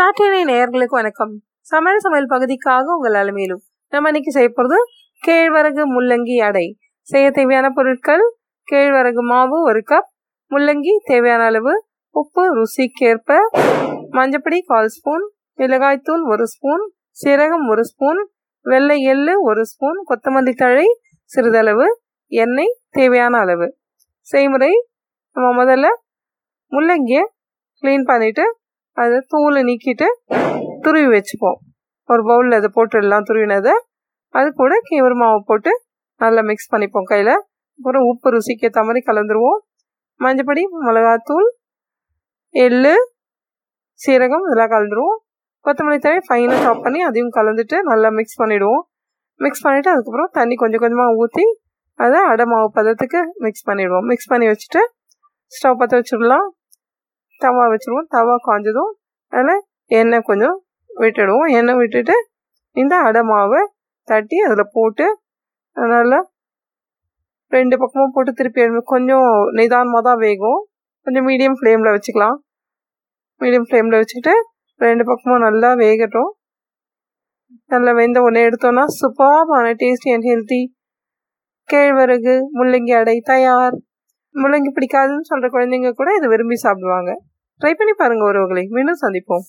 நாட்டினை நேயர்களுக்கு வணக்கம். சமையல் சமையல் பகுதிக்காக உங்கள் அலமையிலும் நம்ம இன்னைக்கு செய்ய போகிறது கேழ்வரகு முள்ளங்கி அடை. செய்ய தேவையான பொருட்கள் கேழ்வரகு மாவு ஒரு கப் முள்ளங்கி தேவையான அளவு உப்பு ருசிக்கேற்ப மஞ்சப்பொடி கால் ஸ்பூன் மிளகாய்த்தூள் ஒரு ஸ்பூன் சீரகம் ஒரு ஸ்பூன் வெள்ளை எள்ளு ஒரு ஸ்பூன் கொத்தமல்லி தழை சிறிதளவு எண்ணெய் தேவையான அளவு. செய்முறை நம்ம முதல்ல முள்ளங்கியை க்ளீன் பண்ணிவிட்டு அதை தூளை நீக்கிட்டு துருவி வச்சுப்போம் ஒரு பவுலில் அதை போட்டுடலாம் துருவினதை அது கூட கேவர் மாவை போட்டு நல்லா மிக்ஸ் பண்ணிப்போம் கையில். அப்புறம் உப்பு ருசிக்கு ஏற்ற மாதிரி கலந்துருவோம். மஞ்சப்பொடி மிளகாத்தூள் எள் சீரகம் இதெல்லாம் கலந்துருவோம். கொத்தமல்லி தழை ஃபைனாக சாப் பண்ணி அதையும் கலந்துட்டு நல்லா மிக்ஸ் பண்ணிவிடுவோம் மிக்ஸ் பண்ணிவிட்டு அதுக்கப்புறம் தண்ணி கொஞ்சம் கொஞ்சமாக ஊற்றி அதை அடை மாவு பதத்துக்கு மிக்ஸ் பண்ணிவிடுவோம் மிக்ஸ் பண்ணி வச்சுட்டு ஸ்டவ் பற்ற வச்சுடலாம். தவா வச்சுருவோம். தவா காஞ்சதும் அதில் எண்ணெய் கொஞ்சம் விட்டுடுவோம். எண்ணெய் விட்டுட்டு இந்த அடை மாவை தட்டி அதில் போட்டு நல்லா ரெண்டு பக்கமும் போட்டு திருப்பி கொஞ்சம் நிதானமாக தான் வேகும். கொஞ்சம் மீடியம் ஃப்ளேமில் வச்சுக்கலாம். மீடியம் ஃப்ளேமில் வச்சுக்கிட்டு ரெண்டு பக்கமும் நல்லா வேகட்டும். நல்லா வெந்த ஒன்று எடுத்தோன்னா சூப்பரான டேஸ்டி அண்ட் ஹெல்த்தி கேழ்வரகு முள்ளங்கி அடை தயார். முள்ளங்கி பிடிக்காதுன்னு சொல்கிற குழந்தைங்க கூட இதை விரும்பி சாப்பிடுவாங்க. ட்ரை பண்ணி பாருங்கள் ஒருவர்களை மீண்டும் சந்திப்போம்.